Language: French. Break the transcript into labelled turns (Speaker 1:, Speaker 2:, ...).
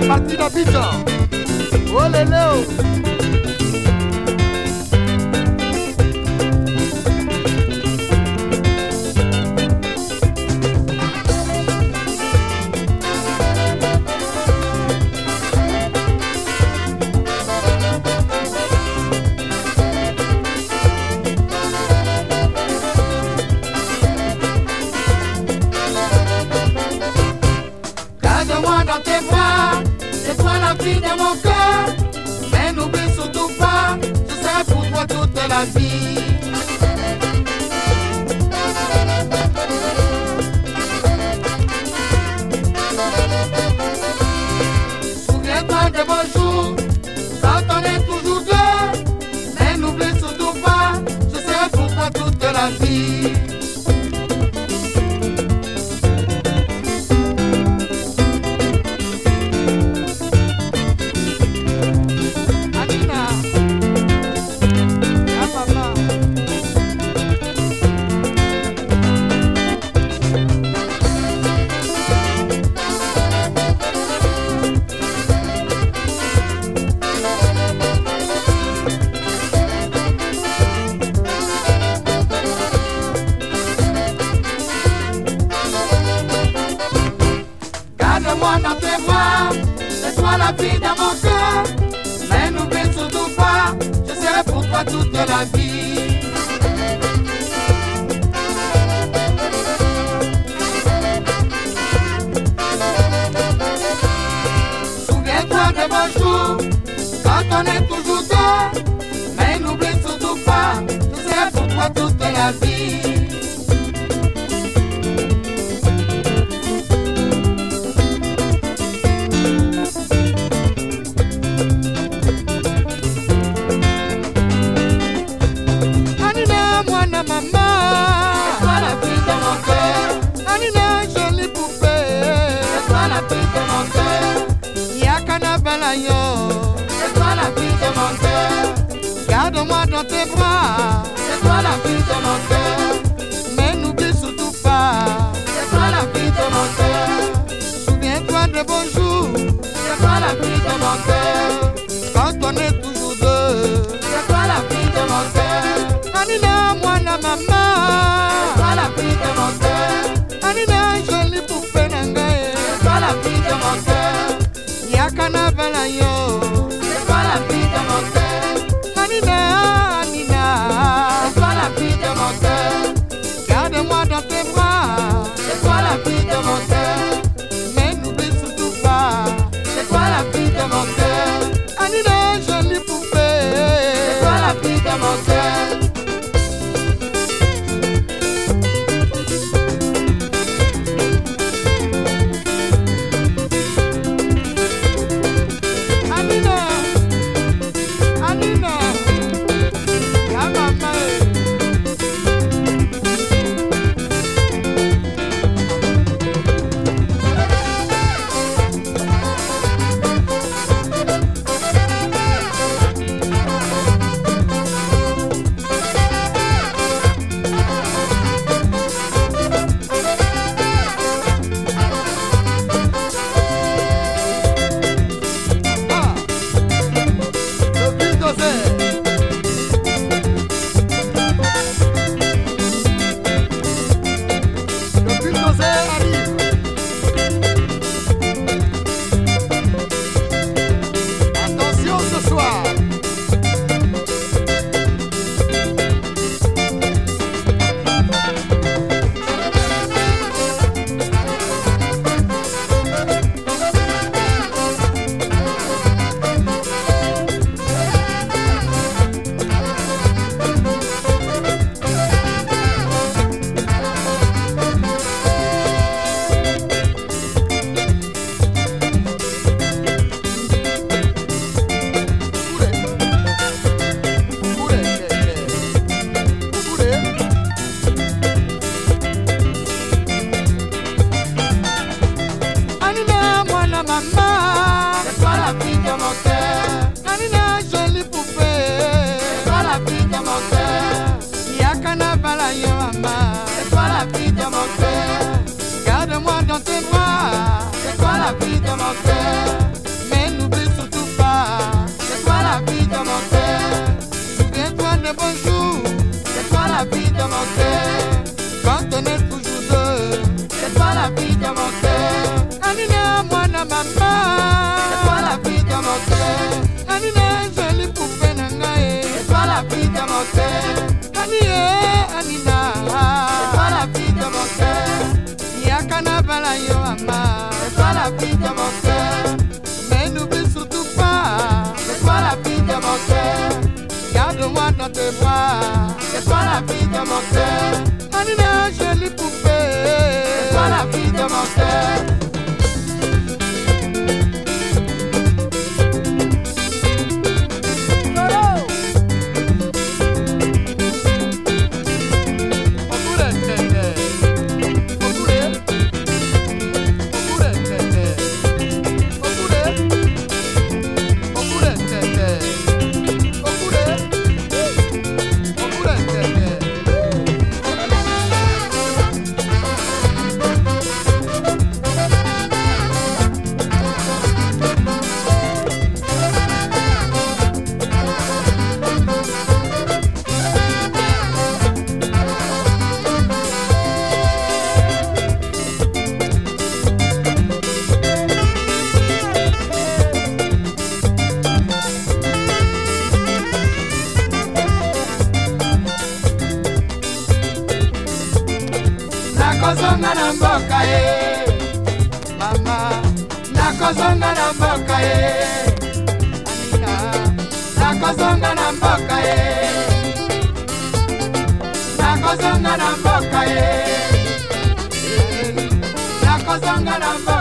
Speaker 1: Paris d'Abidjan. Oh
Speaker 2: dans tes bras, c'est toi la vie de mon cœur. Mais n'oublie surtout pas, je serai pour toi toute la vie. Souviens-toi de beaux jours, quand on est toujours deux. Mais n'oublie surtout pas, je serai pour toi toute la vie. La vie dans mon cœur. Mais n'oublie surtout pas, je serai pour toi toute la vie.
Speaker 1: Yaka na bala yo.
Speaker 2: C'est toi la vie de mon cœur,
Speaker 1: Garde-moi dans tes bras.
Speaker 2: c'est toi la vie de mon cœur,
Speaker 1: Mais n'oublie surtout pas.
Speaker 2: c'est toi la vie de mon cœur,
Speaker 1: Souviens-toi de beaux jours.
Speaker 2: c'est toi la vie de mon cœur, cœur,
Speaker 1: Yaka na bala yo.
Speaker 2: c'est toi la vie de mon cœur,
Speaker 1: Amina, Amina.
Speaker 2: c'est toi la vie de mon cœur,
Speaker 1: Garde-moi dans tes bras.
Speaker 2: c'est toi la vie de mon cœur, I'll la fille de mon cœur.
Speaker 1: Manina, jolie poupée.
Speaker 2: Toi la fille de mon cœur. Nakozonga na mboka ye.
Speaker 1: Mama
Speaker 2: nakozonga na mboka ye.
Speaker 1: Anika
Speaker 2: nakozonga na mboka ye. Nakozonga na mboka ye. Nakozonga na mboka